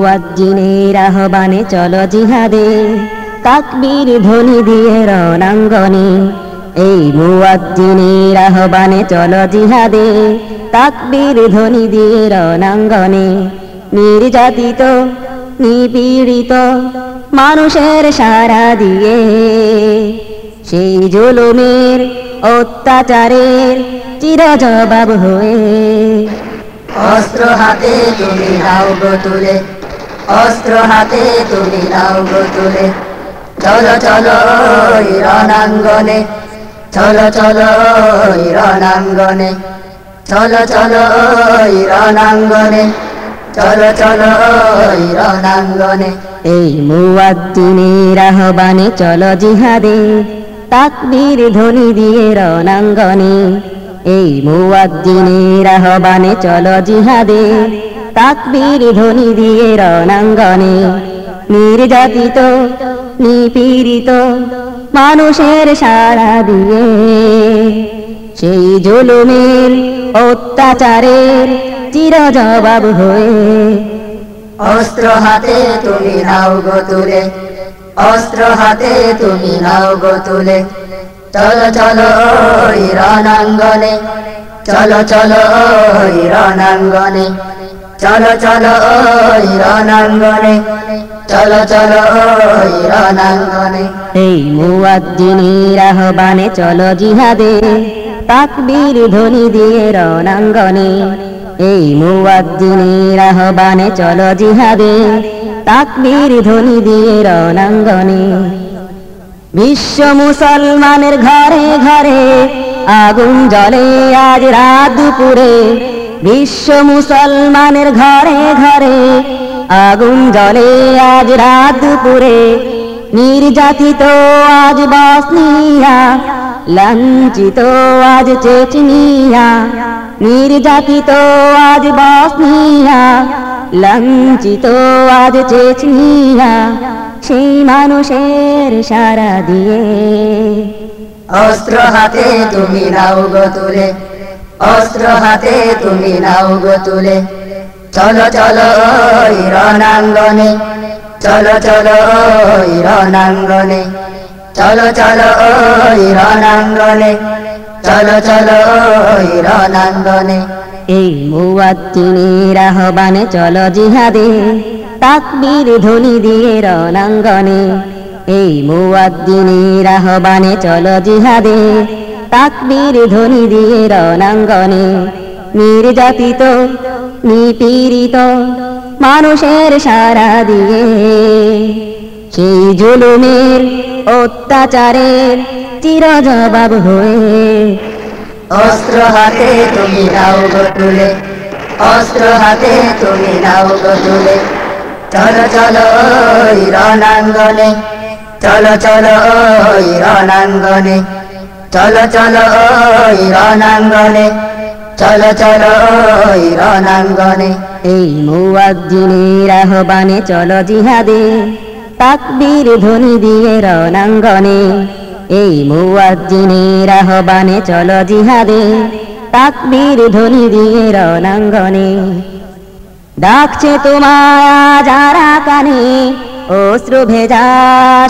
মুয়াজ্জিনের আহ্বানে চলো জিহাদে, তাকবীর ধ্বনি দিয়ে রণাঙ্গনে। এই মুয়াজ্জিনের আহ্বানে চলো জিহাদে, তাকবীর ধ্বনি দিয়ে রণাঙ্গনে। নির্যাতিত, নিপীড়িত মানুষের সারা দিয়ে, সেই জুলুমের অত্যাচারের চির জবাব হয়ে। অস্ত্র হাতে তুমি নাও তুলে অস্ত্র হাতে তুমি নাও গো তুলে চলো চলো, রণাঙ্গনে। চলো চলো, রণাঙ্গনে। চলো চলো, রণাঙ্গনে। চলো চলো, রণাঙ্গনে। এই মুয়াদ্দিনের আহ্বানে চলো জিহাদে। তাকবীর ধ্বনি দিয়ে রণাঙ্গনে। এই মুয়াদ্দিনের আহ্বানে চলো জিহাদে। তাকবীর ধ্বনি দিয়ে রণাঙ্গনে। নির্যাতিত, নিপীড়িত মানুষের সাড়া দিয়ে। সেই জুলুমের অত্যাচারের চির জবাব হয়ে। অস্ত্র হাতে তুমি নাও গো তুলে, অস্ত্র হাতে তুমি নাও গো তুলে। চলো চলো রণাঙ্গনে, চলো চলো রণাঙ্গনে। চলো চলো, ওই রণাঙ্গনে। চলো চলো, ওই রণাঙ্গনে। এই মুয়াজ্জিনের আহ্বানে চলো জিহাদে। তাকবীর ধ্বনি দিয়ে রণাঙ্গনে। এই মুয়াজ্জিনের আহ্বানে চলো জিহাদে। তাকবীর ধ্বনি দিয়ে রণাঙ্গনে। বিশ্ব মুসলমানের ঘরে ঘরে আগুন জ্বলে আজ রাত দুপুরে। বিশ্ব মুসলমানের ঘরে ঘরে, আগুন জ্বলে আজ রাত দুপুরে নির্যাতিত আজ বসনিয়া, লাঞ্ছিত আজ চেচনিয়া। নির্যাতিত আজ বসনিয়া, লাঞ্ছিত আজ চেচনিয়া। সেই মানুষের সারা দিয়ে। অস্ত্র হাতে তুমি নাও গো তুলে অস্ত্র হাতে তুমি নাও গো তুলে। চলো চলো রণাঙ্গনে। চলো চলো রণাঙ্গনে। চলো চলো রণাঙ্গনে। চলো চলো রণাঙ্গনে। এই মুয়াত্তিনের আহ্বানে চলো জিহাদে। তাকবীর ধ্বনি দিয়ে রণাঙ্গনে। এই মুয়াদ্দিনের আহ্বানে চলো জিহাদে। তাকবীর ধ্বনি দিয়ে রণাঙ্গনে নির্যাতিত, নিপীড়িত মানুষের সারা দিয়ে। সেই জুলুমের অত্যাচারের চির জবাব হয়ে অস্ত্র হাতে তুমি নাও গো তুলে অস্ত্র হাতে তুমি নাও গো চলো চলো রণাঙ্গনে, চলো চলো রণাঙ্গনে। চলো চলো, ওই রণাঙ্গনে, চলো চলো, ওই রণাঙ্গনে। এই মুয়াজ্জিনের আহ্বানে চলো জিহাদে, তাকবীর ধ্বনি দিয়ে রণাঙ্গনে। এই মুয়াজ্জিনের আহ্বানে চলো জিহাদে, তাকবীর ধ্বনি দিয়ে রণাঙ্গনে। ডাকছে তোমায় যারা কানে অশ্রু ভেজা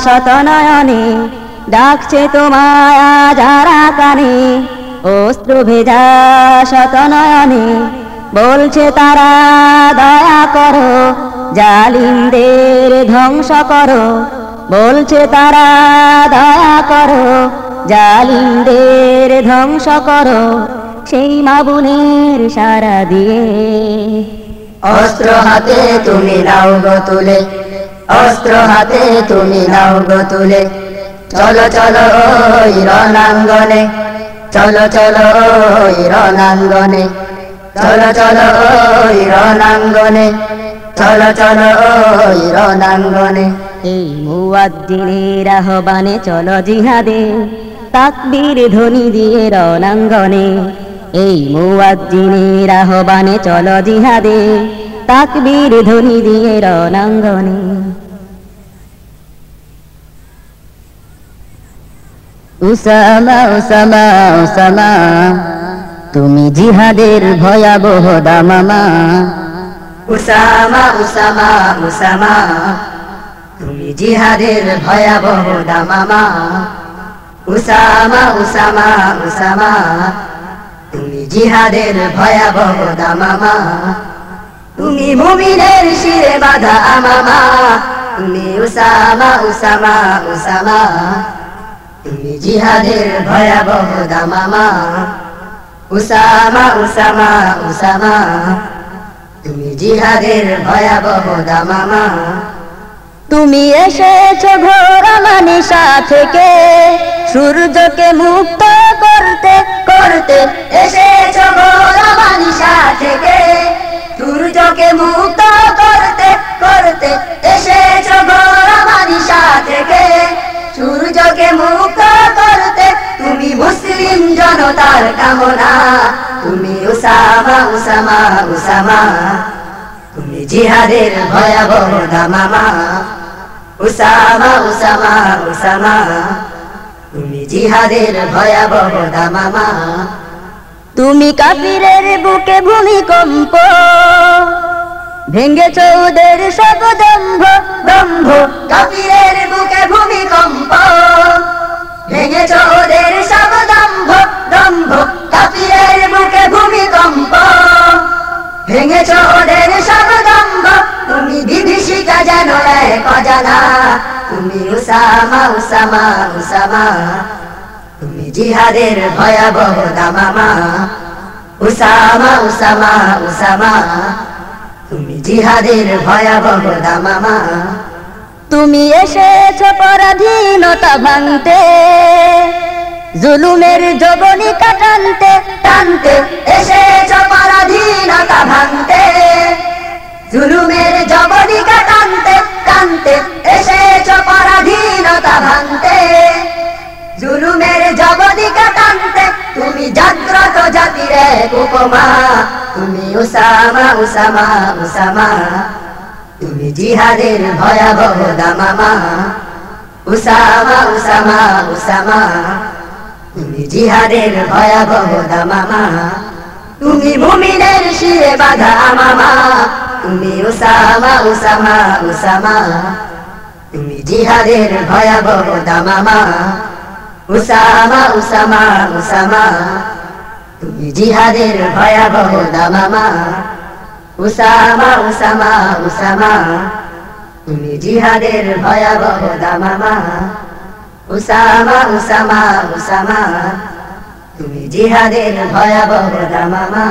শতনয়নে ডাকছে তোমায় যারা কানে অশ্রু ভেজা শতনয়নে। বলছে তারা, দয়া করো, জালিমদের ধ্বংস করো। বলছে তারা, দয়া করো, জালিমদের ধ্বংস করো। সেই মাবুনের সারা দিয়ে। অস্ত্র হাতে তুমি নাও গো তুলে, অস্ত্র হাতে তুমি নাও গো তুলে। চলো চলো, ওই রণাঙ্গনে। চলো চলো, ওই রণাঙ্গনে। চলো চলো, ওই রণাঙ্গনে। চলো চলো, ওই রণাঙ্গনে। এই মুয়াদ্দিনের আহ্বানে চলো জিহাদে, তাকবীর ধ্বনি দিয়ে রণাঙ্গনে। এই মুয়াদ্দিনের আহ্বানে চলো জিহাদে, তাকবীর ধ্বনি দিয়ে রণাঙ্গনে। Osama Osama Osama. তুমি জিহাদের ভয়াবহ দামামা। Osama Osama Osama. তুমি জিহাদের ভয়াবহ দামামা। Osama Osama Osama. তুমি জিহাদের ভয়াবহ দামামা। তুমি মুমিনের শিরে বাধা আমামা। তুমি উসামা উসামা উসামা। জিহাদের ভয়াবহ দামামা। Osama Osama Osama. তুমি জিহাদের ভয়াবহ দামামা। তুমি এসেছ ঘোর মানিসা থেকে। সূর্যকে মুক্ত করতে করতে এসেছ গোরা মানিসা থেকে। সূর্যকে মুক্ত তুমি উসামা উসামা উসামা। তুমি জিহাদের ভয়াবহ দামামা। Osama Osama Osama. তুমি জিহাদের ভয়াবহ দামামা। তুমি কাফিরের বুকে ভূমিকম্প। ভেঙ্গেছ চৌদের সব দম্ভ। দম্ভ কাফিরের বুকে ভূমিকম্প। ভেঙেছ চৌদের সব কাফিরের বুকে ভূমিকম্প। ভেঙেছ ওদের তুমি বিভীষিকা যেন এক অজানা। তুমি উসামা উসামা উসামা। তুমি জিহাদের ভয়াবহ দামামা। Osama Osama Osama. তুমি জিহাদের ভয়াবহ দামামা। তুমি এসেছ পরাধীনতা ভাঙতে। জুলুমের জবনি কাটানতে, টানতে এসেছ পরাধীনতা ভাঙতে। জুলুমের জবনিকা টানতে টানতে এসেছ পরাধীনতা ভাঙতে। জুলুমের জবনিকা টানতে তুমি জাগ্রত জাতির উপমা। তুমি উসামা উসামা উসামা তুমি জিহাদের ভয়াবহ দামামা। উসামা উসামা উসামা তুমি জিহাদের ভয়াবহ দামামা। তুমি মুমিনের শিরে বাধা মামা তুমি উসামা উসামা উসামা তুমি জিহাদের ভয়াবহ দামামা। উসামা উসামা উসামা তুমি জিহাদের ভয়াবহ দামামা। উসামা উসামা উসামা তুমি জিহাদের ভয়াবহ দামামা। Osama Osama Osama. তুমি জিহাদের ভয়াবহ দামামা।